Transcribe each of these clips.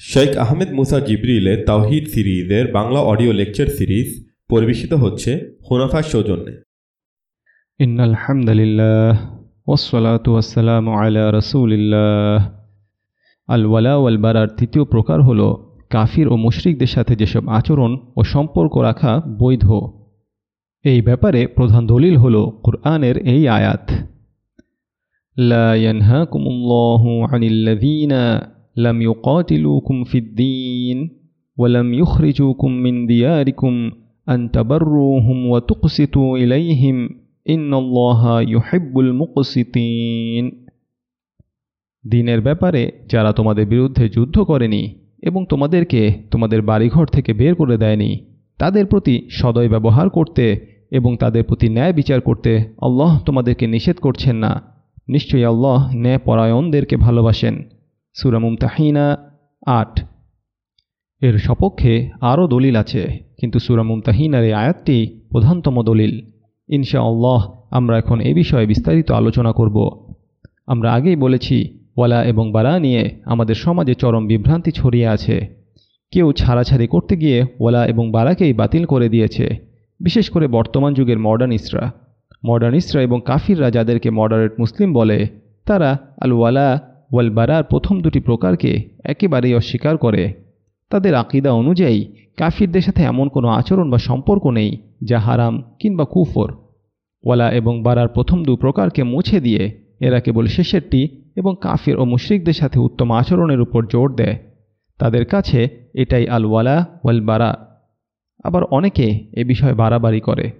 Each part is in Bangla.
শেখ আহমেদ মুসা জিবরিলের তাওহিদ সিরিজের বাংলা অডিও লেকচার সিরিজ পরিবেশিত হচ্ছে হুনাফার সৌজন্যে। ইন্নালহামদুলিল্লাহ আলা আলওয়ালা ওয়ালবারার তৃতীয় প্রকার হল কাফির ও মুশরিকদের সাথে যেসব আচরণ ও সম্পর্ক রাখা বৈধ। এই ব্যাপারে প্রধান দলিল হল কুরআনের এই আয়াত। لم يقاتلوكم في الدين ولم يخرجوكم من دياركم أن تبروهم وتقسطوا إليهم إن الله يحب المقسطين দিনের ব্যাপারে যারা তোমাদের বিরুদ্ধে যুদ্ধ করেনি এবং তোমাদেরকে তোমাদের বাড়িঘর থেকে বের করে দেয়নি তাদের প্রতি সদয় ব্যবহার করতে এবং তাদের প্রতি ন্যায় বিচার করতে আল্লাহ তোমাদেরকে নিষেধ করছেন না নিশ্চয়ই আল্লাহ ন্যায় পরায়ণদেরকে ভালোবাসেন সুরামুম তাহিনা আট। এর সপক্ষে আরও দলিল আছে, কিন্তু সুরামুম তাহিনার এই আয়াতটি প্রধানতম দলিল। ইনশা আল্লাহ আমরা এখন এ বিষয়ে বিস্তারিত আলোচনা করব। আমরা আগেই বলেছি, ওয়ালা এবং বারা নিয়ে আমাদের সমাজে চরম বিভ্রান্তি ছড়িয়ে আছে। কেউ ছাড়াছাড়ি করতে গিয়ে ওয়ালা এবং বারাকেই বাতিল করে দিয়েছে, বিশেষ করে বর্তমান যুগের মডার্নিস্টরা। মডার্নিস্টরা এবং কাফিররা যাদেরকে মডারেট মুসলিম বলে, তারা আল ওয়ালা ওয়াল বারার প্রথম দুটি প্রকারকে একেবারেই অস্বীকার করে। তাদের আকিদা অনুযায়ী কাফিরদের সাথে এমন কোনো আচরণ বা সম্পর্ক নেই যা হারাম কিংবা কুফর। ওয়ালা এবং বারার প্রথম দু প্রকারকে মুছে দিয়ে এরা কেবল শেষেরটি এবং কাফির ও মুশরিকদের সাথে উত্তম আচরণের উপর জোর দেয়। তাদের কাছে এটাই আল ওয়ালা ওয়াল বারা আবার অনেকে এ বিষয়ে বাড়াবাড়ি করে।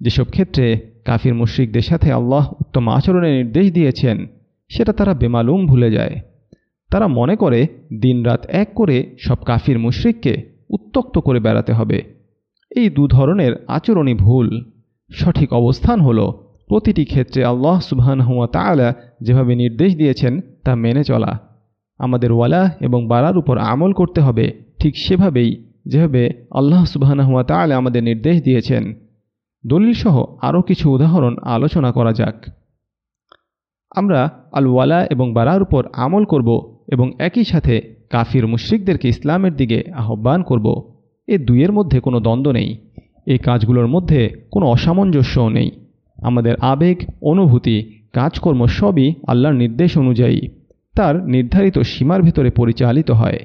যেসব ক্ষেত্রে কাফির মুশরিকদের সাথে আল্লাহ উত্তম আচরণের নির্দেশ দিয়েছেন সেটা তারা বেমালুম ভুলে যায়। তারা মনে করে দিনরাত এক করে সব কাফির মুশরিককে উত্তক্ত করে বেড়াতে হবে। এই দু ধরনের আচরণই ভুল। সঠিক অবস্থান হল, প্রতিটি ক্ষেত্রে আল্লাহ সুবহানহুয়া তালা যেভাবে নির্দেশ দিয়েছেন তা মেনে চলা। আমাদের ওয়ালা এবং বাড়ার উপর আমল করতে হবে ঠিক সেভাবেই যেভাবে আল্লাহ সুবহানাহুয়া তালা আমাদের নির্দেশ দিয়েছেন। দলিলসহ আরও কিছু উদাহরণ আলোচনা করা যাক। আমরা আল ওয়ালা এবং বারার উপর আমল করব এবং একই সাথে কাফির মুশরিকদেরকে ইসলামের দিকে আহ্বান করব। এ দুইয়ের মধ্যে কোনো দ্বন্দ্ব নেই। এই কাজগুলোর মধ্যে কোনো অসামঞ্জস্যও নেই। আমাদের আবেগ, অনুভূতি, কাজকর্ম সবই আল্লাহর নির্দেশ অনুযায়ী। তার নির্ধারিত সীমার ভেতরে পরিচালিত হয়।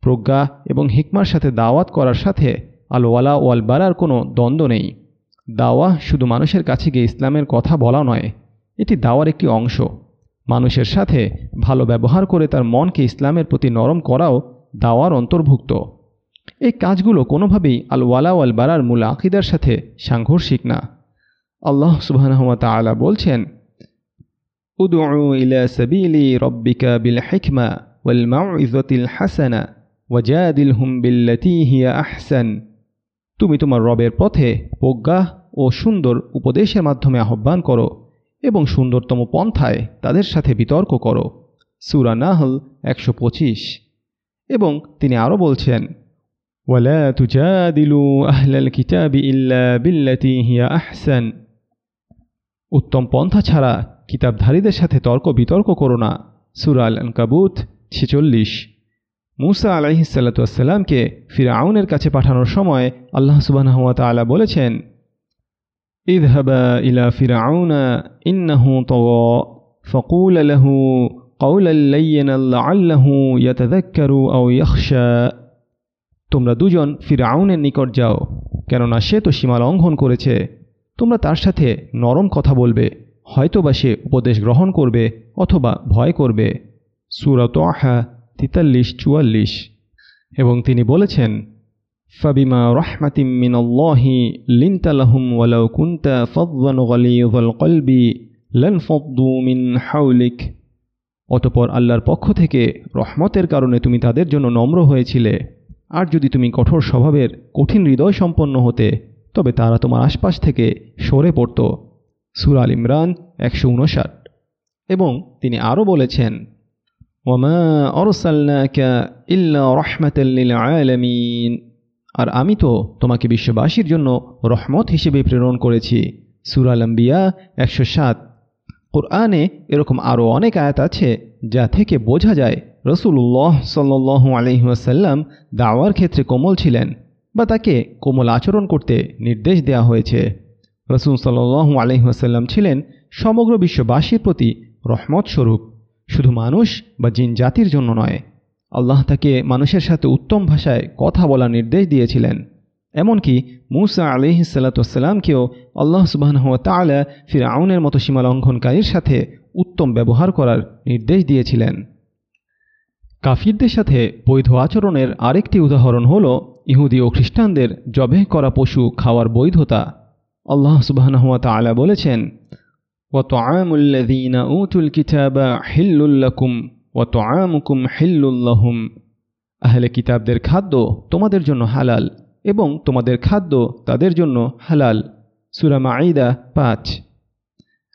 প্রজ্ঞা এবং হিকমার সাথে দাওয়াত করার সাথে আল ওয়ালা ওয়াল বারার কোনো দ্বন্দ্ব নেই। দাওয়া শুধু মানুষের কাছে গিয়ে ইসলামের কথা বলা নয় এটি দাওয়ার একটি অংশ। মানুষের সাথে ভালো ব্যবহার করে তার মনকে ইসলামের প্রতি নরম করাও দাওয়ার অন্তর্ভুক্ত। এই কাজগুলো কোনোভাবেই আল ওয়ালা ওয়াল বারার মূল আকিদার সাথে সাংঘর্ষিক না। আল্লাহ সুবাহ আলা বলছেন সাবিলি রব্বিকা বিল হাসানা হুম তুমি তোমার রবের পথে প্রজ্ঞা ও সুন্দর উপদেশের মাধ্যমে আহ্বান করো। এবং সুন্দরতম পন্থায় তাদের সাথে বিতর্ক করো। সুরা নাহল একশো পঁচিশ। এবং তিনি আরও বলছেন, ওয়ালা তুজাদিলু আহলাল কিতাবি ইল্লা বিল্লাতি হিয়া আহসান। উত্তম পন্থা ছাড়া কিতাবধারীদের সাথে তর্ক বিতর্ক করো না। সুরা আল কাবুত ছেচল্লিশ। মুসা আলাইহিসাল্লাতুয়াসাল্লামকে ফিরাউনের কাছে পাঠানোর সময় আল্লাহ তালা বলেছেন اذهبا إلى فرعون إنه طغى فقول له قولا لينا لعله يتذكر أو يخشى তোমরা দুজন ফিরাউনের নিকট যাও কেননা সে তো সীমা লঙ্ঘন করেছে তোমরা তার সাথে নরম কথা বলবে হয়তোবা সে উপদেশ গ্রহণ করবে অথবা ভয় করবে সুরত আহা তেতাল্লিশ চুয়াল্লিশ এবং তিনি বলেছেন ফাবিমা রহমাতিম মিনাল্লাহি লিনতালাহুম ওয়ালাউ কুনতা ফাদদান গালিযাল কলবি লান ফাদ্দু মিন হাউলিক অতপর আল্লাহর পক্ষ থেকে রহমতের কারণে তুমি তাদের জন্য নম্র হয়েছিলে। আর যদি তুমি কঠোর স্বভাবের, কঠিন হৃদয় সম্পন্ন হতে, তবে তারা তোমার আশপাশ থেকে সরে পড়ত। সুরাল ইমরান একশো উনষাট এবং তিনি আরও বলেছেন ওমা অরসাল্লাকা ইল্লা রহমাতাল্লিল আলামিন। আর আমি তো তোমাকে বিশ্ববাসীর জন্য রহমত হিসেবে প্রেরণ করেছি। সুরালাম্বিয়া একশো সাত। কোরআনে এরকম আরও অনেক আয়াত আছে যা থেকে বোঝা যায় রসুল্লাহ সাল্লু আলহিহাসাল্লাম দাওয়ার ক্ষেত্রে কোমল ছিলেন বা তাকে কোমল আচরণ করতে নির্দেশ দেওয়া হয়েছে। রসুল সাল্লু আলহিহাসাল্লাম ছিলেন সমগ্র বিশ্ববাসীর প্রতি রহমত স্বরূপ। শুধু মানুষ বা জিন জাতির জন্য নয় আল্লাহ তাকে মানুষের সাথে উত্তম ভাষায় কথা বলার নির্দেশ দিয়েছিলেন এমনকি মুসা আলিহিসাল্লাতামকেও আল্লাহ সুবাহ তালা ফির আউনের মতো সীমালঙ্ঘনকারীর সাথে উত্তম ব্যবহার করার নির্দেশ দিয়েছিলেন কাফিরদের সাথে বৈধ আচরণের আরেকটি উদাহরণ হল ইহুদি ও খ্রিস্টানদের জবেহ করা পশু খাওয়ার বৈধতা আল্লাহ সুবাহ তালা বলেছেন وطعام الذين أوتوا الكتاب حل لكم হিল্লুল্লাহম আহলে কিতাবদের খাদ্য তোমাদের জন্য হালাল এবং তোমাদের খাদ্য তাদের জন্য হালাল সুরামা আইদা পাঁচ।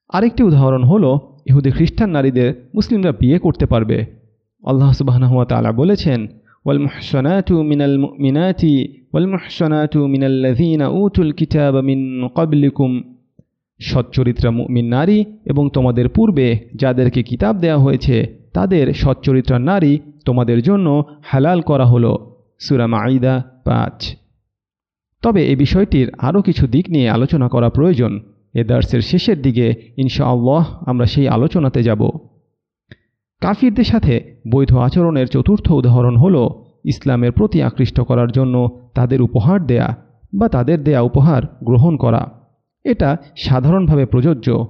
আরেকটি উদাহরণ হল, ইহুদি খ্রিস্টান নারীদের মুসলিমরা বিয়ে করতে পারবে। আল্লাহ সুবাহনুয়া তালা বলেছেন, ওয়াল মিন সচ্চরিত্রা মুমিন নারী এবং তোমাদের পূর্বে যাদেরকে কিতাব দেয়া হয়েছে তাদের সচ্চরিত্রা নারী তোমাদের জন্য হালাল করা হলো। সুরা মাইদা পাঁচ। তবে এই বিষয়টির আরও কিছু দিক নিয়ে আলোচনা করা প্রয়োজন। এ দার্সের শেষের দিকে ইনশাআল্লাহ আমরা সেই আলোচনাতে যাব। কাফিরদের সাথে বৈধ আচরণের চতুর্থ উদাহরণ হল ইসলামের প্রতি আকৃষ্ট করার জন্য তাদের উপহার দেয়া বা তাদের দেয়া উপহার গ্রহণ করা। এটা সাধারণভাবে প্রযোজ্য।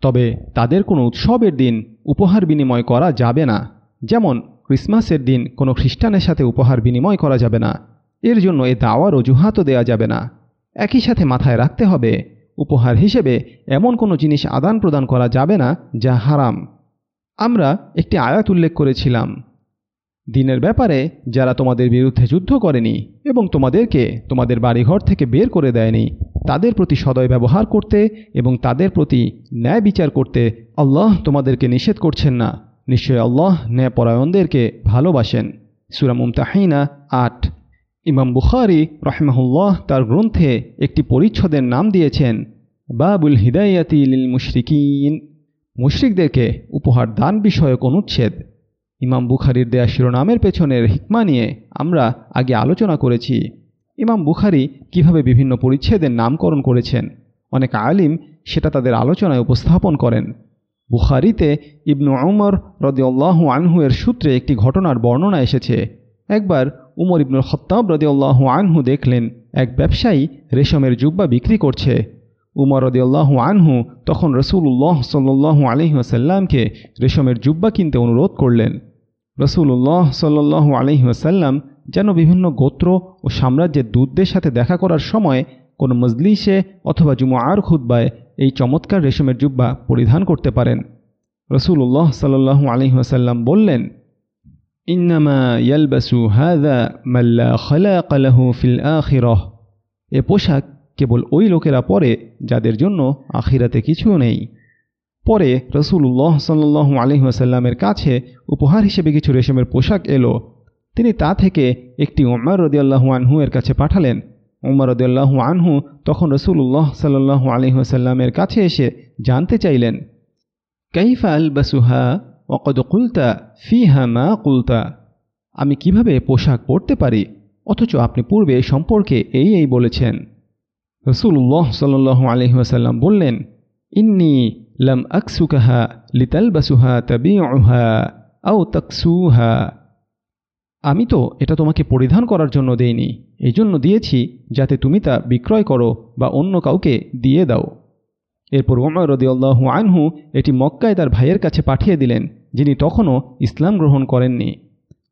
তবে তাদের কোনো উৎসবের দিন উপহার বিনিময় করা যাবে না। যেমন, ক্রিসমাসের দিন কোনো খ্রিস্টানের সাথে উপহার বিনিময় করা যাবে না। এর জন্য এ দাওয়ার অজুহাতও দেওয়া যাবে না। একই সাথে মাথায় রাখতে হবে, উপহার হিসেবে এমন কোনো জিনিস আদান প্রদান করা যাবে না যা হারাম। আমরা একটি আয়াত উল্লেখ করেছিলাম। দিনের ব্যাপারে যারা তোমাদের বিরুদ্ধে যুদ্ধ করেনি এবং তোমাদেরকে তোমাদের বাড়িঘর থেকে বের করে দেয়নি, তাদের প্রতি সদয় ব্যবহার করতে এবং তাদের প্রতি ন্যায় বিচার করতে আল্লাহ তোমাদেরকে নিষেধ করছেন না। নিশ্চয় আল্লাহ ন্যায়পরায়ণদেরকে ভালোবাসেন। সুরামুমতাহিনা আট। ইমাম বুখারি রহমাহুল্লাহ তার গ্রন্থে একটি পরিচ্ছদের নাম দিয়েছেন, বাবুল হিদায়াতি লিল মুশরিকিন। মুশরিকদেরকে উপহার দান বিষয়ক অনুচ্ছেদ। ইমাম বুখারির দেয়া শিরোনামের পেছনের হিকমা নিয়ে আমরা আগে আলোচনা করেছি। ইমাম বুখারি কীভাবে বিভিন্ন পরিচ্ছেদের নামকরণ করেছেন? অনেক আলিম সেটা তাদের আলোচনায় উপস্থাপন করেন। বুখারিতে ইবনু উমর রদিউল্লাহ আনহু এর সূত্রে একটি ঘটনার বর্ণনা এসেছে। একবার উমর ইবনুল খত্তাব রদিউল্লাহ আনহু দেখলেন এক ব্যবসায়ী রেশমের জুব্বা বিক্রি করছে। উমর রদিউল্লাহ আনহু তখন রসুল্লাহ সাল্লু আলহিহাসাল্লামকে রেশমের জুব্বা কিনতে অনুরোধ করলেন। রসুল্লাহ সাল্লু আলহিহাসাল্লাম যেন বিভিন্ন গোত্র ও সাম্রাজ্যের দূতদের সাথে দেখা করার সময় কোনো মজলিসে অথবা জুমুআর খুদ্বায় এই চমৎকার রেশমের জুব্বা পরিধান করতে পারেন। রসুল্লাহ সাল্লু আলহিহাসাল্লাম বললেন এ পোশাক কেবল ওই লোকেরা পরে যাদের জন্য আখিরাতে কিছু নেই। পরে রসুল্লাহ সাল্লু আলহিহাসাল্লামের কাছে উপহার হিসেবে কিছু রেশমের পোশাক এলো। তিনি তা থেকে একটি উমার রদিয়াল্লাহু আনহু এর কাছে পাঠালেন। উমর রদিয়াল্লাহু আনহু তখন রসুল্লাহ সাল্লু আলহিহাসাল্লামের কাছে এসে জানতে চাইলেন, কাইফা আল বাসুহা অকদ কুলতা ফিহা মা কুলতা? আমি কীভাবে পোশাক পরতে পারি? অথচ আপনি পূর্বে সম্পর্কে এই এই বলেছেন। রসুল্লাহ সাল্লু আলহিহাসাল্লাম বললেন, ইন্নি আকসুকাহা লিতাল বাসুহা তাবিউহা আও তাকসুহা আমি তো এটা তোমাকে পরিধান করার জন্য দেইনি। এই জন্য দিয়েছি যাতে তুমি তা বিক্রয় করো বা অন্য কাউকে দিয়ে দাও। এরপর ওমর রদিউল্লাহু আনহু এটি মক্কায় তার ভাইয়ের কাছে পাঠিয়ে দিলেন, যিনি তখনও ইসলাম গ্রহণ করেননি।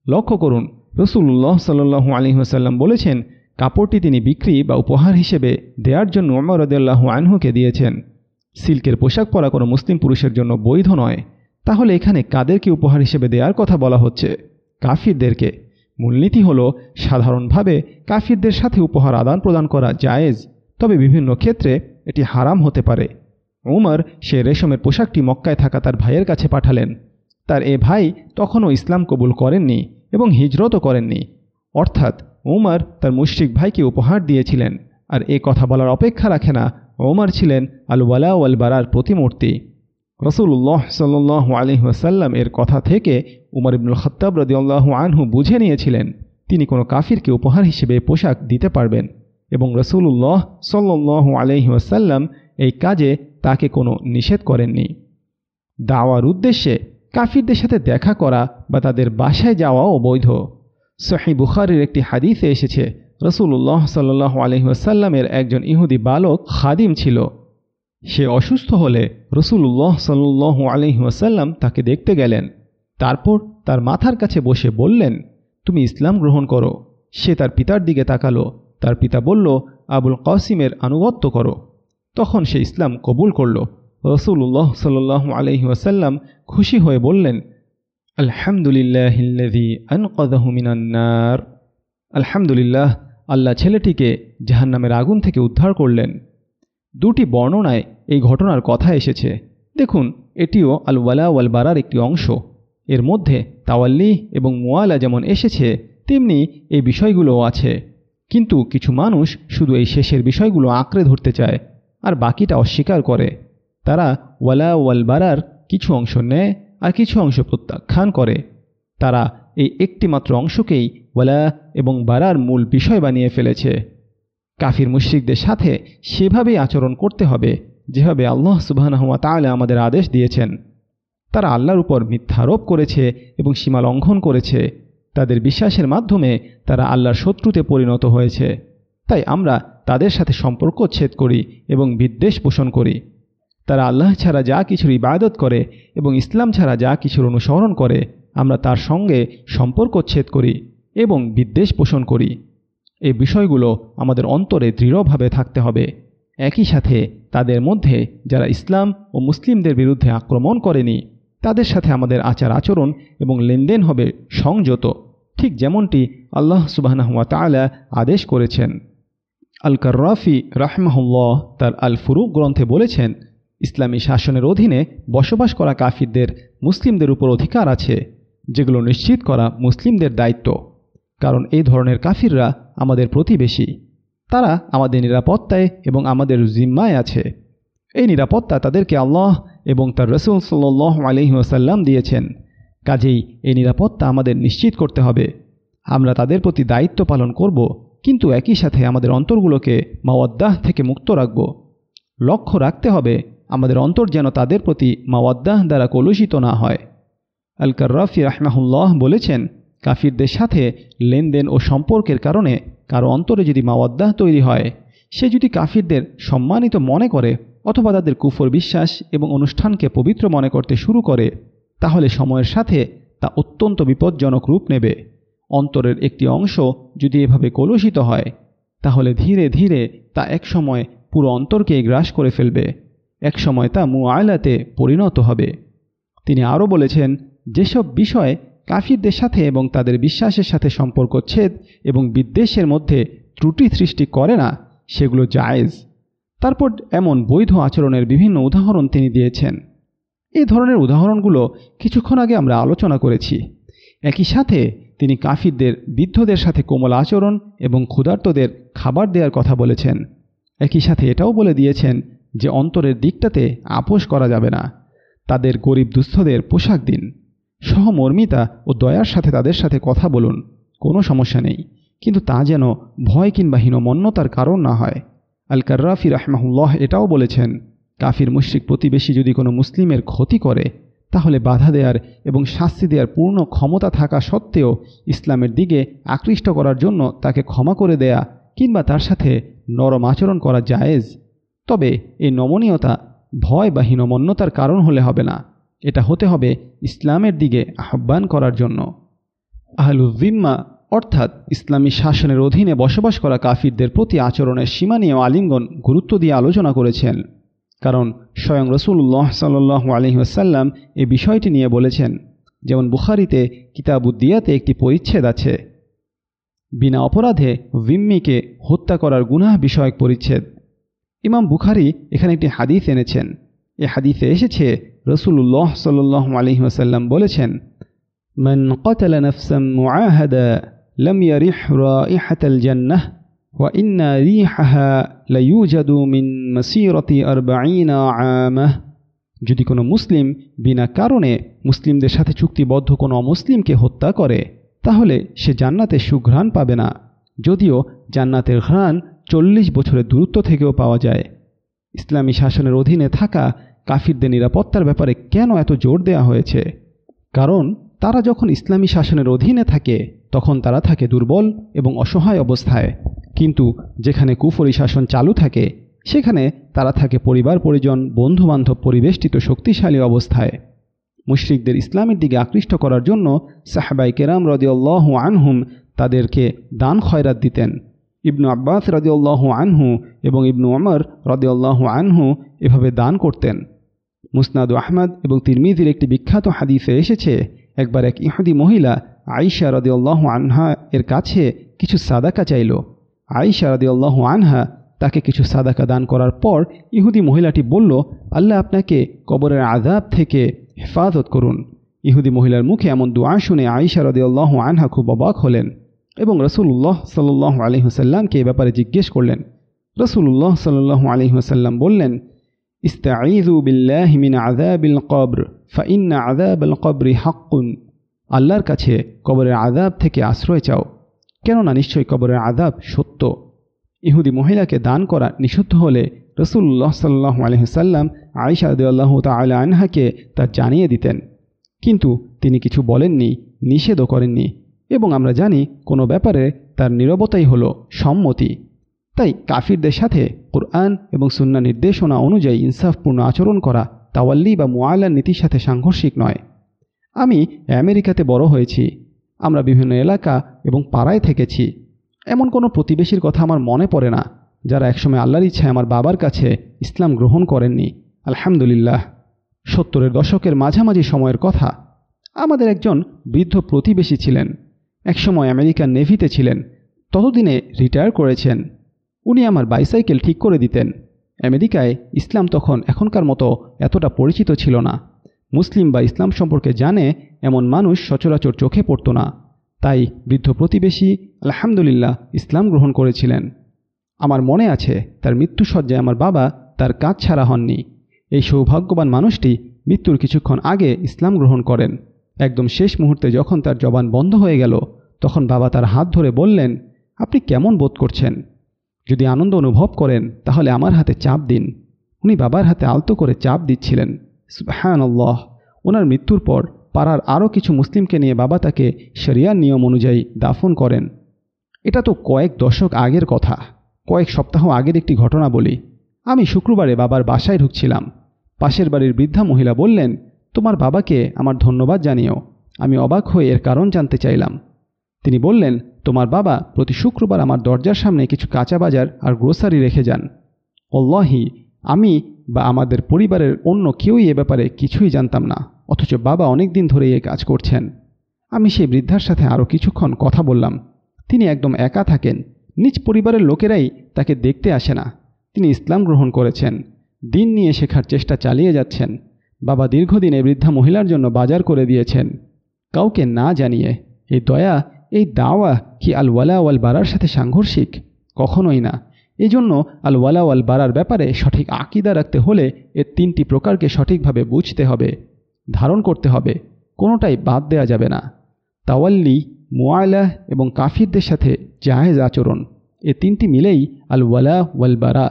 লক্ষ্য করুন রসুল্লাহ সাল্লু আলী হাসাল্লাম বলেছেন, কাপড়টি তিনি বিক্রি বা উপহার হিসেবে দেওয়ার জন্য ওমর রদিয়াল্লাহু আনহুকে দিয়েছেন। সিল্কের পোশাক পরা কোনো মুসলিম পুরুষের জন্য বৈধ নয়। তাহলে এখানে কাদেরকে উপহার হিসেবে দেওয়ার কথা বলা হচ্ছে। কাফিরদেরকে। মূলনীতি হল, সাধারণভাবে কাফিরদের সাথে উপহার আদান প্রদান করা জায়েজ, তবে বিভিন্ন ক্ষেত্রে এটি হারাম হতে পারে। উমর সে রেশমের পোশাকটি মক্কায় থাকা তার ভাইয়ের কাছে পাঠালেন। তার এ ভাই তখনও ইসলাম কবুল করেননি এবং হিজরতও করেননি। অর্থাৎ উমর তার মুশরিক ভাইকে উপহার দিয়েছিলেন, আর এ কথা বলার অপেক্ষা রাখে না ওমর ছিলেন আল ওয়ালা ওয়াল বারার প্রতিমূর্তি রসুল্লাহ সাল্লাহ আলহিহাসাল্লাম এর কথা থেকে উমর ইবনুল খত্তাব রদিউল্লাহ আনহু বুঝে নিয়েছিলেন, তিনি কোনো কাফিরকে উপহার হিসেবে পোশাক দিতে পারবেন এবং রসুল্লাহ সাল্লাহ আলহিহাসাল্লাম এই কাজে তাকে কোনো নিষেধ করেননি। দাওয়ার উদ্দেশ্যে কাফিরদের সাথে দেখা করা বা তাদের বাসায় যাওয়াও বৈধ সহি বুখারির একটি হাদিসে এসেছে রসুল্লাহ সাল্লাহ আলহিহাসাল্লামের একজন ইহুদি বালক খাদিম ছিল। সে অসুস্থ হলে রসুল্লাহ সাল্লু আলহিহাসাল্লাম তাকে দেখতে গেলেন। তারপর তার মাথার কাছে বসে বললেন, তুমি ইসলাম গ্রহণ করো। সে তার পিতার দিকে তাকালো। তার পিতা বলল, আবুল কাসিমের আনুগত্য করো। তখন সে ইসলাম কবুল করল। রসুল্লাহ সাল্লাহ আলহি ওয়াসাল্লাম খুশি হয়ে বললেন আনকদাহুমিনান্নার আলহামদুলিল্লাহ আল্লাহ ছেলেটিকে জাহান্নামের আগুন থেকে উদ্ধার করলেন। দুটি বর্ণনায় এই ঘটনার কথা এসেছে। দেখুন, এটিও আল ওয়ালা ওয়াল বারার একটি অংশ। এর মধ্যে তাওয়াল্লি এবং মোয়ালা যেমন এসেছে, তেমনি এই বিষয়গুলোও আছে। কিন্তু কিছু মানুষ শুধু এই শেষের বিষয়গুলো আঁকড়ে ধরতে চায় আর বাকিটা অস্বীকার করে। তারা ওয়ালা ওয়াল বারার কিছু অংশ নেয় আর কিছু অংশ প্রত্যাখ্যান করে। তারা এই একটিমাত্র অংশকেই ওয়ালা এবং বারার মূল বিষয় বানিয়ে ফেলেছে। কাফির মুশ্রিকদের সাথে সেভাবেই আচরণ করতে হবে, যেভাবে আল্লাহ সুবাহানহমা তাহলে আমাদের আদেশ দিয়েছেন। তারা আল্লাহর উপর মিথ্যারোপ করেছে এবং সীমা লঙ্ঘন করেছে। তাদের বিশ্বাসের মাধ্যমে তারা আল্লাহর শত্রুতে পরিণত হয়েছে। তাই আমরা তাদের সাথে সম্পর্ক ছেদ করি এবং বিদ্বেষ পোষণ করি। তারা আল্লাহ ছাড়া যা কিছুর ইবাদত করে এবং ইসলাম ছাড়া যা কিছুর অনুসরণ করে, আমরা তার সঙ্গে সম্পর্ক ছেদ করি। এবং বিদ্বেষ পোষণ করি। এই বিষয়গুলো আমাদের অন্তরে দৃঢ়ভাবে থাকতে হবে। একই সাথে তাদের মধ্যে যারা ইসলাম ও মুসলিমদের বিরুদ্ধে আক্রমণ করেনি, তাদের সাথে আমাদের আচার আচরণ এবং লেনদেন হবে সংযত, ঠিক যেমনটি আল্লাহ সুবাহনাহুয়া তালা আদেশ করেছেন। আল কার্রাফি রাহমাহুল্লাহ তার আল ফুরুক গ্রন্থে বলেছেন, ইসলামী শাসনের অধীনে বসবাস করা কাফিরদের মুসলিমদের উপর অধিকার আছে, যেগুলো নিশ্চিত করা মুসলিমদের দায়িত্ব। কারণ এই ধরনের কাফিররা আমাদের প্রতিবেশী। তারা আমাদের নিরাপত্তায় এবং আমাদের জিম্মায় আছে। এই নিরাপত্তা তাদেরকে আল্লাহ এবং তার রসুল সাল্লাহ আলহিহাসাল্লাম দিয়েছেন। কাজেই এই নিরাপত্তা আমাদের নিশ্চিত করতে হবে। আমরা তাদের প্রতি দায়িত্ব পালন করব, কিন্তু একই সাথে আমাদের অন্তরগুলোকে মাওয়াদ্দাহ থেকে মুক্ত রাখব। লক্ষ্য রাখতে হবে, আমাদের অন্তর যেন তাদের প্রতি মাওয়াদ্দাহ দ্বারা কলুষিত না হয়। আল কার্রাফি রাহমাহুল্লাহ বলেছেন কাফিরদের সাথে লেনদেন ও সম্পর্কের কারণে কারও অন্তরে যদি মাওয়াদ্দাহ তৈরি হয়, সে যদি কাফিরদের সম্মানিত মনে করে অথবা তাদের কুফর বিশ্বাস এবং অনুষ্ঠানকে পবিত্র মনে করতে শুরু করে, তাহলে সময়ের সাথে তা অত্যন্ত বিপজ্জনক রূপ নেবে। অন্তরের একটি অংশ যদি এভাবে কলুষিত হয়, তাহলে ধীরে ধীরে তা একসময় পুরো অন্তরকে গ্রাস করে ফেলবে। একসময় তা মুআলাতে পরিণত হবে। তিনি আরও বলেছেন, যেসব বিষয় কাফিরদের সাথে এবং তাদের বিশ্বাসের সাথে সম্পর্ক ছেদ এবং বিদ্বেষের মধ্যে ত্রুটি সৃষ্টি করে না, সেগুলো জায়েজ। তারপর এমন বৈধ আচরণের বিভিন্ন উদাহরণ তিনি দিয়েছেন। এই ধরনের উদাহরণগুলো কিছুক্ষণ আগে আমরা আলোচনা করেছি। একই সাথে তিনি কাফিরদের, বৃদ্ধদের সাথে কোমল আচরণ এবং ক্ষুধার্তদের খাবার দেওয়ার কথা বলেছেন। একই সাথে এটাও বলে দিয়েছেন যে অন্তরের দিকটাতে আপোষ করা যাবে না। তাদের গরিব দুস্থদের পোশাক দিন। সহমর্মিতা ও দয়ার সাথে তাদের সাথে কথা বলুন, কোনো সমস্যা নেই। কিন্তু তা যেন ভয় কিংবা হীনমন্যতার কারণ না হয়। আল কার্রাফি রাহমাহুল্লাহ এটাও বলেছেন, কাফির মুশ্রিক প্রতিবেশী যদি কোনো মুসলিমের ক্ষতি করে, তাহলে বাধা দেওয়ার এবং শাস্তি দেওয়ার পূর্ণ ক্ষমতা থাকা সত্ত্বেও ইসলামের দিকে আকৃষ্ট করার জন্য তাকে ক্ষমা করে দেয়া কিংবা তার সাথে নরম আচরণ করা জায়েজ। তবে এই নমনীয়তা ভয় বা হীনমন্যতার কারণ হলে হবে না। এটা হতে হবে ইসলামের দিকে আহ্বান করার জন্য। আহলুজিম্মা অর্থাৎ ইসলামী শাসনের অধীনে বসবাস করা কাফিরদের প্রতি আচরণের সীমা নিয়ে আলিঙ্গন গুরুত্ব দিয়ে আলোচনা করেছেন। কারণ স্বয়ং রসুল্লাহ সাল্লাহ আলহিহাসাল্লাম এই বিষয়টি নিয়ে বলেছেন, যেমন বুখারিতে কিতাবুদ্দিয়াতে একটি পরিচ্ছেদ আছে, বিনা অপরাধে ভিম্মিকে হত্যা করার গুনাহ বিষয়ক পরিচ্ছেদ। ইমাম বুখারি এখানে একটি হাদিস এনেছেন। এ হাদিসে এসেছে রসুল্লাহ সাল্লাহ আলহিহাসাল্লাম বলেছেন من قتل نفسا معاهدا لم يرح رائحة الجنة وإن ريحها ليوجد من مسيرة أربعين عامة যদি কোনো মুসলিম বিনা কারণে মুসলিমদের সাথে চুক্তিবদ্ধ কোনো অমুসলিমকে হত্যা করে তাহলে সে জান্নাতের সুঘ্রাণ পাবে না যদিও জান্নাতের ঘ্রাণ চল্লিশ বছরের দূরত্ব থেকেও পাওয়া যায় ইসলামী শাসনের অধীনে থাকা কাফিরদের নিরাপত্তার ব্যাপারে কেন এত জোর দেওয়া হয়েছে? কারণ তারা যখন ইসলামী শাসনের অধীনে থাকে, তখন তারা থাকে দুর্বল এবং অসহায় অবস্থায়। কিন্তু যেখানে কুফরি শাসন চালু থাকে, সেখানে তারা থাকে পরিবার, পরিজন, বন্ধুবান্ধব পরিবেষ্টিত শক্তিশালী অবস্থায়। মুশরিকদের ইসলামের দিকে আকৃষ্ট করার জন্য সাহাবাই কেরাম রদিউল্লাহ আনহুম তাদেরকে দান খয়রাত দিতেন। ইবনু আব্বাস রদিউল্লাহ আনহু এবং ইবনু অমর রদিউল্লাহ আনহু এভাবে দান করতেন। মুসনাদু আহমদ এবং তিরমিজির একটি বিখ্যাত হাদিসে এসেছে, একবার এক ইহুদি মহিলা আইসা রদিউল্লাহ আনহা এর কাছে কিছু সাদাকা চাইল। আইসা রদিউল্লাহ আনহা তাকে কিছু সাদাকা দান করার পর ইহুদি মহিলাটি বলল, আল্লাহ আপনাকে কবরের আজাব থেকে হেফাজত করুন। ইহুদি মহিলার মুখে এমন দোয়া শুনে আইসা রদিউল্লাহ আনহা খুব অবাক হলেন এবং রসুল্লাহ সাল্লাহ আলহিহসাল্লামকে এ ব্যাপারে জিজ্ঞেস করলেন। রসুল্লাহ সাল্লাহ আলহিহসাল্লাম বললেন ইস্তাঈজু বিল্লাহ মিন আযাবিল কবর ফাইন্না আযাবাল কবরি হাক্কুন। আল্লাহর কাছে কবরের আদাব থেকে আশ্রয় চাও, কেননা নিশ্চয়ই কবরের আদাব সত্য। ইহুদি মহিলাকে দান করা নিষিদ্ধ হলে রসুল্লাহ সাল্লাহ আলহিসাল্লাম আয়সা আল্লাহ তালা আনহাকে তা জানিয়ে দিতেন। কিন্তু তিনি কিছু বলেননি, নিষেধও করেননি, এবং আমরা জানি কোনো ব্যাপারে তার নিরবতাই হল সম্মতি। তাই কাফিরদের সাথে কোরআন এবং সুন্না নির্দেশনা অনুযায়ী ইনসাফপূর্ণ আচরণ করা তাওয়াল্লি বা মোয়ালার নীতির সাথে সাংঘর্ষিক নয়। আমি আমেরিকাতে বড় হয়েছি। আমরা বিভিন্ন এলাকা এবং পাড়ায় থেকেছি। এমন কোনো প্রতিবেশীর কথা আমার মনে পড়ে না, যারা একসময় আল্লাহর ইচ্ছায় আমার বাবার কাছে ইসলাম গ্রহণ করেননি। আলহামদুলিল্লাহ। সত্তরের দশকের মাঝামাঝি সময়ের কথা। আমাদের একজন বৃদ্ধ প্রতিবেশী ছিলেন। একসময় আমেরিকান নেভিতে ছিলেন। ততদিনে রিটায়ার করেছেন। উনি আমার বাইসাইকেল ঠিক করে দিতেন। আমেরিকায় ইসলাম তখন এখনকার মতো এতটা পরিচিত ছিল না। মুসলিম বা ইসলাম সম্পর্কে জানে এমন মানুষ সচরাচর চোখে পড়ত না। তাই বৃদ্ধ প্রতিবেশী আলহামদুলিল্লাহ ইসলাম গ্রহণ করেছিলেন। আমার মনে আছে তার মৃত্যু মৃত্যুসজ্জায় আমার বাবা তার কাজ ছাড়া হননি। এই সৌভাগ্যবান মানুষটি মৃত্যুর কিছুক্ষণ আগে ইসলাম গ্রহণ করেন। একদম শেষ মুহূর্তে যখন তার জবান বন্ধ হয়ে গেল, তখন বাবা তার হাত ধরে বললেন, আপনি কেমন বোধ করছেন? যদি আনন্দ অনুভব করেন, তাহলে আমার হাতে চাপ দিন। উনি বাবার হাতে আলতো করে চাপ দিচ্ছিলেন। আল্লাহ ওনার মৃত্যুর পর পাড়ার আরও কিছু মুসলিমকে নিয়ে বাবা তাকে শরিয়ার নিয়ম অনুযায়ী দাফন করেন। এটা তো কয়েক দশক আগের কথা। কয়েক সপ্তাহ আগের একটি ঘটনা বলি। আমি শুক্রবারে বাবার বাসায় ঢুকছিলাম। পাশের বাড়ির বৃদ্ধা মহিলা বললেন, তোমার বাবাকে আমার ধন্যবাদ জানিও। আমি অবাক হয়ে এর কারণ জানতে চাইলাম। তিনি বললেন তোমার বাবা প্রতি শুক্রবার আমার দরজার সামনে কিছু কাঁচা বাজার আর গ্রোসারি রেখে যান। অল্লাহি, আমি বা আমাদের পরিবারের অন্য কেউই এ ব্যাপারে কিছুই জানতাম না, অথচ বাবা অনেক দিন ধরে এ কাজ করছেন। আমি সেই বৃদ্ধার সাথে আরও কিছুক্ষণ কথা বললাম। তিনি একদম একা থাকেন। নিজ পরিবারের লোকেরাই তাকে দেখতে আসে না। তিনি ইসলাম গ্রহণ করেছেন। দিন নিয়ে শেখার চেষ্টা চালিয়ে যাচ্ছেন। বাবা দীর্ঘদিন বৃদ্ধা মহিলার জন্য বাজার করে দিয়েছেন। কাউকে না জানিয়ে এই দয়া এই দাওয়া কি আল ওয়ালা বারার সাথে সাংঘর্ষিক? কখনোই না। এই জন্য আল ওয়ালা বারার ব্যাপারে সঠিক আকিদা রাখতে হলে এর তিনটি প্রকারকে সঠিকভাবে বুঝতে হবে, ধারণ করতে হবে, কোনোটাই বাদ দেওয়া যাবে না। তাওয়াল্লি মোয়ালা এবং কাফিরদের সাথে জাহেজ আচরণ, এ তিনটি মিলেই আল ওয়ালা বারা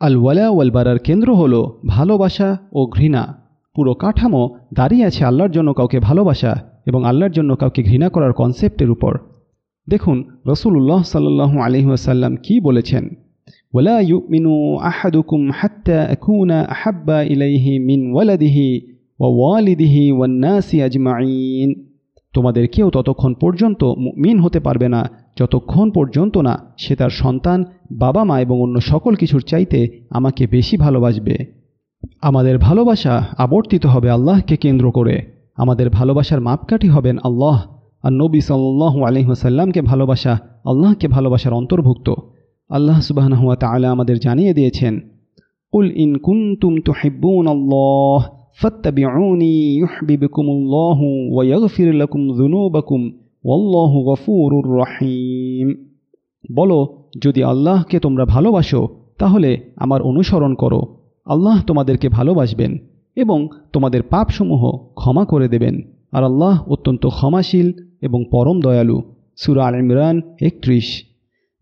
আল ওয়ালা ওয়াল বারার কেন্দ্র হল ভালোবাসা ও ঘৃণা। পুরো কাঠামো দাঁড়িয়ে আছে আল্লাহর জন্য কাউকে ভালোবাসা। এবং আল্লাহর জন্য কাউকে ঘৃণা করার কনসেপ্টের উপর। দেখুন রসুল্লাহ সাল্লু আলহিহাসাল্লাম কি বলেছেন? ওলা ইউমিনু আহাদুকুম হাত্তা আকুনা আহাব্বা ইলাইহি মিন ওয়ালাদিহি ওয়া ওয়ালিদিহি ওয়ান্নাসি আজমাইন তোমাদের কেউ ততক্ষণ পর্যন্ত মিন হতে পারবে না, যতক্ষণ পর্যন্ত না সে তার সন্তান, বাবা মা এবং অন্য সকল কিছুর চাইতে আমাকে বেশি ভালোবাসবে। আমাদের ভালোবাসা আবর্তিত হবে আল্লাহকে কেন্দ্র করে। আমাদের ভালোবাসার মাপকাঠি হবেন আল্লাহ আর নবী সাল্লু আলহিহাসাল্লামকে ভালোবাসা আল্লাহকে ভালোবাসার অন্তর্ভুক্ত। আল্লাহ সুবাহ তালা আমাদের জানিয়ে দিয়েছেন উল ইন কুন্তুম আল্লাহ ইউহবিবকুমুল্লাহু ওয়া ইয়াগফির লাকুম রহিম। বলো, যদি আল্লাহকে তোমরা ভালোবাসো, তাহলে আমার অনুসরণ করো। আল্লাহ তোমাদেরকে ভালোবাসবেন। এবং তোমাদের পাপসমূহ ক্ষমা করে দেবেন। আর আল্লাহ অত্যন্ত ক্ষমাশীল এবং পরম দয়ালু। সুরা আল ইমরান একত্রিশ।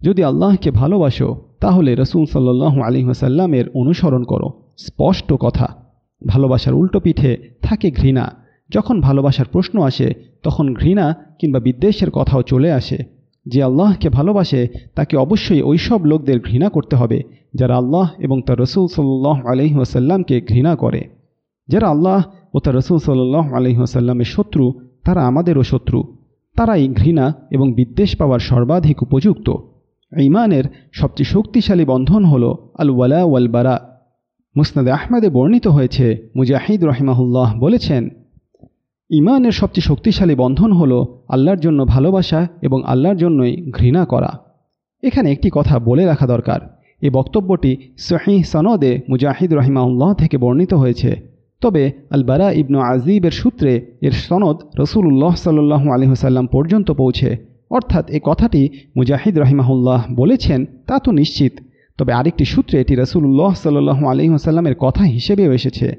যদি আল্লাহকে ভালোবাসো, তাহলে রসুল সাল্লাহ আলী ওসাল্লামের অনুসরণ করো। স্পষ্ট কথা। ভালোবাসার উল্টো পিঠে থাকে ঘৃণা। যখন ভালোবাসার প্রশ্ন আসে, তখন ঘৃণা কিংবা বিদ্বেষের কথাও চলে আসে। যে আল্লাহকে ভালোবাসে, তাকে অবশ্যই ওইসব লোকদের ঘৃণা করতে হবে, যারা আল্লাহ এবং তার রসুল সাল্লাহ আলহি ওসাল্লামকে ঘৃণা করে। যারা আল্লাহ ও তার রসুল সাল্লাহ আলহি ওসাল্লামের শত্রু, তারা আমাদেরও শত্রু। তারাই ঘৃণা এবং বিদ্বেষ পাওয়ার সর্বাধিক উপযুক্ত। ইমানের সবচেয়ে শক্তিশালী বন্ধন হল আল ওয়ালা ওয়াল বারা মুসনাদে আহমেদে বর্ণিত হয়েছে, মুজাহিদ রহিমাহুল্লাহ বলেছেন ইমানের সবচেয়ে শক্তিশালী বন্ধন হল আল্লাহর জন্য ভালোবাসা এবং আল্লাহর জন্যই ঘৃণা করা। এখানে একটি কথা বলে রাখা দরকার। এই বক্তব্যটি সহি সনদে মুজাহিদ রহিমাউল্লাহ থেকে বর্ণিত হয়েছে। তবে আলবারা ইবনু আজিবের সূত্রে এর সনদ রসুল্লাহ সাল্লু আলহিহাসাল্লাম পর্যন্ত পৌঁছে। অর্থাৎ এ কথাটি মুজাহিদ রহিমাহুল্লাহ বলেছেন, তা তো নিশ্চিত। তবে আরেকটি সূত্রে এটি রসুল্লাহ সাল্লু আলহিহাসাল্লামের কথা হিসেবেও এসেছে।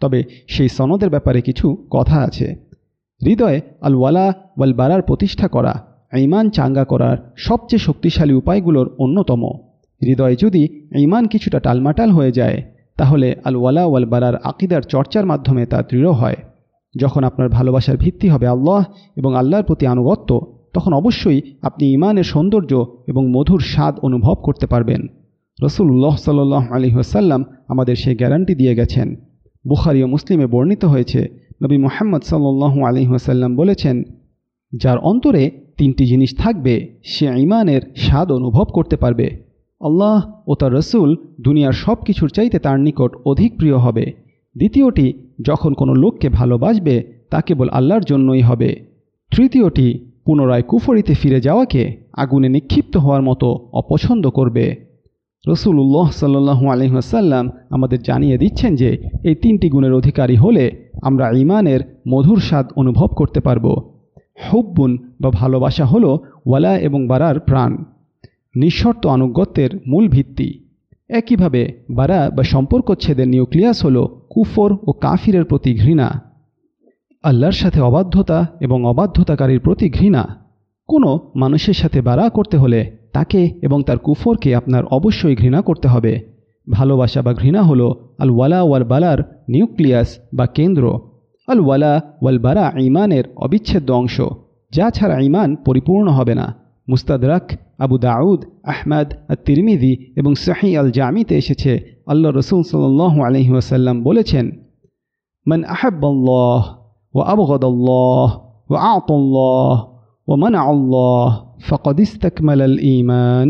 তবে সেই সনদের ব্যাপারে কিছু কথা আছে। হৃদয়ে আল ওয়ালা ওয়াল প্রতিষ্ঠা করা ইমান চাঙ্গা করার সবচেয়ে শক্তিশালী উপায়গুলোর অন্যতম। হৃদয়ে যদি ইমান কিছুটা টালমাটাল হয়ে যায় তাহলে আল ওয়ালা ওয়াল বারার আকিদার চর্চার মাধ্যমে তা দৃঢ় হয়। যখন আপনার ভালোবাসার ভিত্তি হবে আল্লাহ এবং আল্লাহর প্রতি আনুগত্য, তখন অবশ্যই আপনি ইমানের সৌন্দর্য এবং মধুর স্বাদ অনুভব করতে পারবেন। রসুল্লাহ সাল্লাহ আলী আসাল্লাম আমাদের সেই গ্যারান্টি দিয়ে গেছেন। বুখারি ও মুসলিমে বর্ণিত হয়েছে, নবী মোহাম্মদ সাল্লু আলী আসাল্লাম বলেছেন, যার অন্তরে তিনটি জিনিস থাকবে, সে ইমানের স্বাদ অনুভব করতে পারবে। আল্লাহ ও তার রসুল দুনিয়ার সব কিছুর চাইতে তার নিকট অধিক প্রিয় হবে। দ্বিতীয়টি, যখন কোনো লোককে ভালোবাসবে তা কেবল আল্লাহর জন্যই হবে। তৃতীয়টি, পুনরায় কুফরিতে ফিরে যাওয়াকে আগুনে নিক্ষিপ্ত হওয়ার মতো অপছন্দ করবে। রসুল্লাহ সাল্লু আলহিহাসাল্লাম আমাদের জানিয়ে দিচ্ছেন যে, এই তিনটি গুণের অধিকারী হলে আমরা ইমানের মধুর স্বাদ অনুভব করতে পারব। হুব্বুন বা ভালোবাসা হল ওয়ালা এবং বারার প্রাণ। নিঃশর্ত আনুগত্যের মূল ভিত্তি। একইভাবে বারা বা সম্পর্কচ্ছেদের নিউক্লিয়াস হল কুফর ও কাফিরের প্রতি ঘৃণা। আল্লাহর সাথে অবাধ্যতা এবং অবাধ্যতাকারীর প্রতি ঘৃণা। কোনো মানুষের সাথে বারা করতে হলে তাকে এবং তার কুফরকে আপনার অবশ্যই ঘৃণা করতে হবে। ভালোবাসা বা ঘৃণা হল আল ওয়ালা ওয়াল বালার নিউক্লিয়াস বা কেন্দ্র। আল ওয়ালা ওয়াল বারা ইমানের অবিচ্ছেদ্য অংশ। যা ছাড়া ইমান পরিপূর্ণ হবে না। মুস্তাদরাক আবু দাউদ, আহমদ আর তিরমিদি এবং সাহি আল জামিতে এসেছে। আল্লাহ রসুল সাল আলহি বলেছেন, মান আহাব্বাল্লাহ ও আবগদাল্লাহ ও আতল্লাহ ও মান আল্লাহ ফকদিস্তাকমাল আল ইমান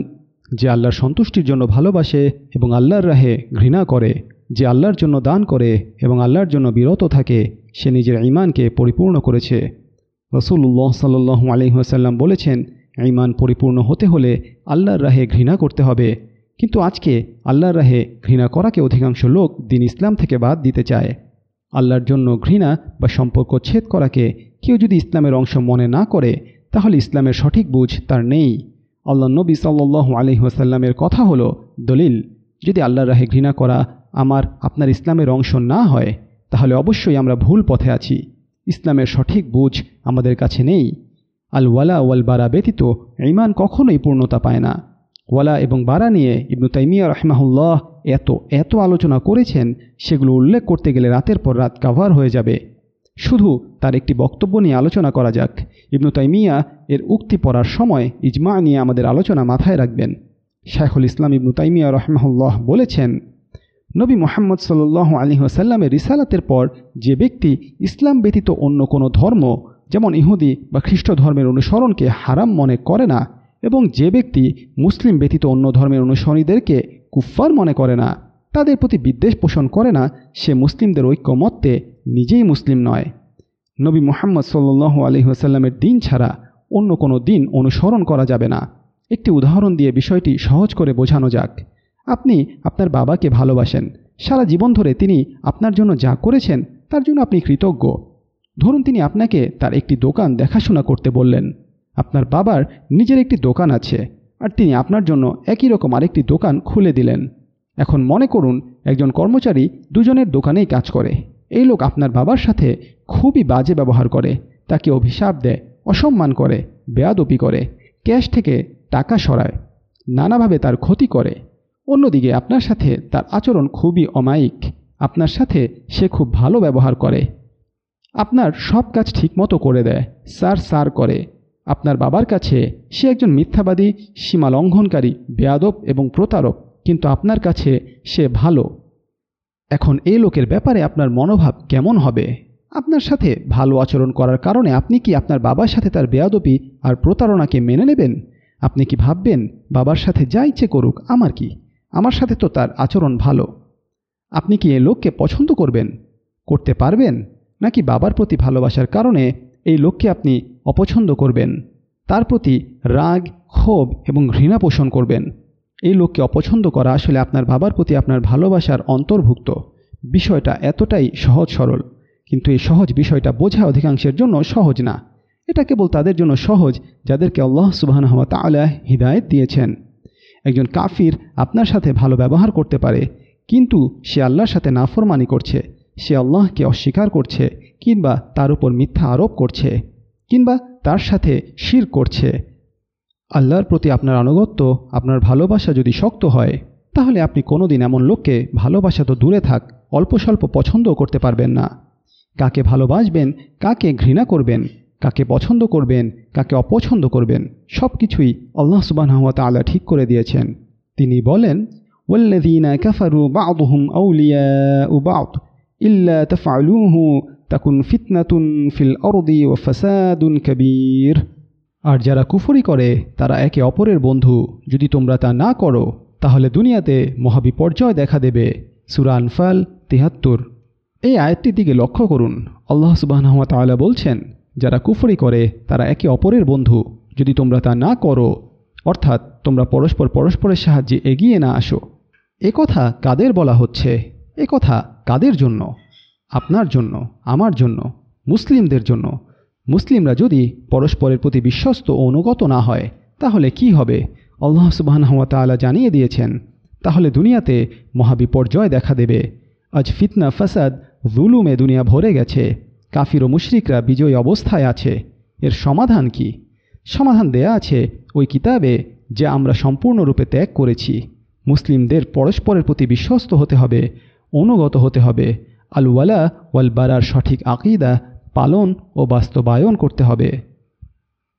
যে আল্লাহর সন্তুষ্টির জন্য ভালোবাসে এবং আল্লাহর রাহে ঘৃণা করে, যে আল্লাহর জন্য দান করে এবং আল্লাহর জন্য বিরত থাকে, সে নিজের ইমানকে পরিপূর্ণ করেছে। রসুল্লাহ সাল্লু আলহিহাসাল্লাম বলেছেন ইমান পরিপূর্ণ হতে হলে আল্লাহর রাহে ঘৃণা করতে হবে। কিন্তু আজকে আল্লাহর রাহে ঘৃণা করাকে অধিকাংশ লোক দিন ইসলাম থেকে বাদ দিতে চায়। আল্লাহর জন্য ঘৃণা বা সম্পর্ক ছেদ করাকে কেউ যদি ইসলামের অংশ মনে না করে, তাহলে ইসলামের সঠিক বুঝ তার নেই। আল্লাহ নবী সাল্লাহ আলহিহাসাল্লামের কথা হলো, দলিল, যদি আল্লাহর রাহে ঘৃণা করা আমার আপনার ইসলামের অংশ না হয়, তাহলে অবশ্যই আমরা ভুল পথে আছি। ইসলামের সঠিক বুঝ আমাদের কাছে নেই। আল ওয়ালা ওয়াল বারা ব্যতীত ইমান কখনোই পূর্ণতা পায় না। ওয়ালা এবং বারা নিয়ে ইবনু তাইমিয়া রহমাহুল্লাহ এত এত আলোচনা করেছেন, সেগুলো উল্লেখ করতে গেলে রাতের পর রাত কাভার হয়ে যাবে। শুধু তার একটি বক্তব্য নিয়ে আলোচনা করা যাক। ইবনু তাইমিয়া এর উক্তি পড়ার সময় ইজমা নিয়ে আমাদের আলোচনা মাথায় রাখবেন। শাইখুল ইসলাম ইবনু তাইমিয়া রহমাহুল্লাহ বলেছেন, নবী মোহাম্মদ সাল্লাহ আলী আসাল্লামের রিসালাতের পর যে ব্যক্তি ইসলাম ব্যতীত অন্য কোনো ধর্ম যেমন ইহুদি বা খ্রিস্ট ধর্মের অনুসরণকে হারাম মনে করে না, এবং যে ব্যক্তি মুসলিম ব্যতীত অন্য ধর্মের অনুসরণীদেরকে কুফফার মনে করে না, তাদের প্রতি বিদ্বেষ পোষণ করে না, সে মুসলিমদের ঐক্যমত্যে নিজেই মুসলিম নয়। নবী মোহাম্মদ সাল্লু আলহিহাসাল্লামের দিন ছাড়া অন্য কোনো দিন অনুসরণ করা যাবে না। একটি উদাহরণ দিয়ে বিষয়টি সহজ করে বোঝানো যাক। আপনি আপনার বাবাকে ভালোবাসেন। সারা জীবন ধরে তিনি আপনার জন্য যা করেছেন, তার জন্য আপনি কৃতজ্ঞ। ধরুন তিনি আপনাকে তার একটি দোকান দেখাশোনা করতে বললেন। আপনার বাবার নিজের একটি দোকান আছে আর তিনি আপনার জন্য একই রকম আরেকটি দোকান খুলে দিলেন। এখন মনে করুন, একজন কর্মচারী দুজনের দোকানেই কাজ করে। এই লোক আপনার বাবার সাথে খুবই বাজে ব্যবহার করে, তাকে অভিশাপ দেয়, অসম্মান করে, বেয়াদপি করে, ক্যাশ থেকে টাকা সরায়, নানাভাবে তার ক্ষতি করে। অন্যদিকে আপনার সাথে তার আচরণ খুবই অমায়িক। আপনার সাথে সে খুব ভালো ব্যবহার করে। আপনার সব কাজ ঠিকমতো করে দেয়, সার সার করে। আপনার বাবার কাছে সে একজন মিথ্যাবাদী সীমা লঙ্ঘনকারী বেয়াদব এবং প্রতারক, কিন্তু আপনার কাছে সে ভালো। এখন এই লোকের ব্যাপারে আপনার মনোভাব কেমন হবে? আপনার সাথে ভালো আচরণ করার কারণে আপনি কি আপনার বাবার সাথে তার বেয়াদবি আর প্রতারণাকে মেনে নেবেন? আপনি কি ভাববেন, বাবার সাথে যা ইচ্ছে করুক, আমার কি? আমার সাথে তো তার আচরণ ভালো। আপনি কি এই লোককে পছন্দ করবেন? করতে পারবেন? নাকি বাবার প্রতি ভালোবাসার কারণে এই লোককে আপনি অপছন্দ করবেন? তার প্রতি রাগ, ক্ষোভ এবং ঘৃণা পোষণ করবেন। এই লোককে অপছন্দ করা আসলে আপনার বাবার প্রতি আপনার ভালোবাসার অন্তর্ভুক্ত। বিষয়টা এতটাই সহজ সরল, কিন্তু এই সহজ বিষয়টা বোঝা অধিকাংশের জন্য সহজ না। এটা কেবল তাদের জন্য সহজ, যাদেরকে আল্লাহ সুবাহ তালা হৃদায়ত দিয়েছেন। একজন কাফির আপনার সাথে ভালো ব্যবহার করতে পারে, কিন্তু সে আল্লাহর সাথে নাফরমানি করছে। সে আল্লাহকে অস্বীকার করছে কিংবা তার উপর মিথ্যা আরোপ করছে কিংবা তার সাথে শির করছে। আল্লাহর প্রতি আপনার আনুগত্য, আপনার ভালোবাসা যদি শক্ত হয়, তাহলে আপনি কোনোদিন এমন লোককে ভালোবাসা তো দূরে থাক, অল্প স্বল্প পছন্দও করতে পারবেন না। কাকে ভালোবাসবেন, কাকে ঘৃণা করবেন, কাকে পছন্দ করবেন, কাকে অপছন্দ করবেন সব কিছুই আল্লাহ সুবাহত আল্লাহ ঠিক করে দিয়েছেন। তিনি বলেন ওল্লাদিনা আউলিয়া إلا تفعلوه تكن فتنة في الأرض وفساد كبير আর যারা কুফরি করে তারা একে অপরের বন্ধু যদি তোমরা তা না করো তাহলে দুনিয়াতে মহাবিপর্যয় দেখা দেবে সুরা আনফাল তিহাত্তর এই আয়াতটির দিকে লক্ষ্য করুন আল্লাহ সুবাহ তাআলা বলছেন যারা কুফরি করে তারা একে অপরের বন্ধু যদি তোমরা তা না করো অর্থাৎ তোমরা পরস্পর পরস্পরের সাহায্যে এগিয়ে না আসো এ কথা কাদের বলা হচ্ছে এ কথা কাদের জন্য? আপনার জন্য, আমার জন্য, মুসলিমদের জন্য। মুসলিমরা যদি পরস্পরের প্রতি বিশ্বস্ত ও অনুগত না হয়, তাহলে কি হবে? আল্লাহ সুবাহ তাআলা জানিয়ে দিয়েছেন, তাহলে দুনিয়াতে মহাবিপর্যয় দেখা দেবে। আজ ফিতনা, ফাসাদ, জুলুমে দুনিয়া ভরে গেছে। কাফির ও মুশরিকরা বিজয়ী অবস্থায় আছে। এর সমাধান কি? সমাধান দেয়া আছে ওই কিতাবে যা আমরা সম্পূর্ণরূপে ত্যাগ করেছি। মুসলিমদের পরস্পরের প্রতি বিশ্বস্ত হতে হবে। অনুগত হতে হবে। আল ওয়ালা ওয়াল বারার সঠিক আকিদা পালন ও বাস্তবায়ন করতে হবে।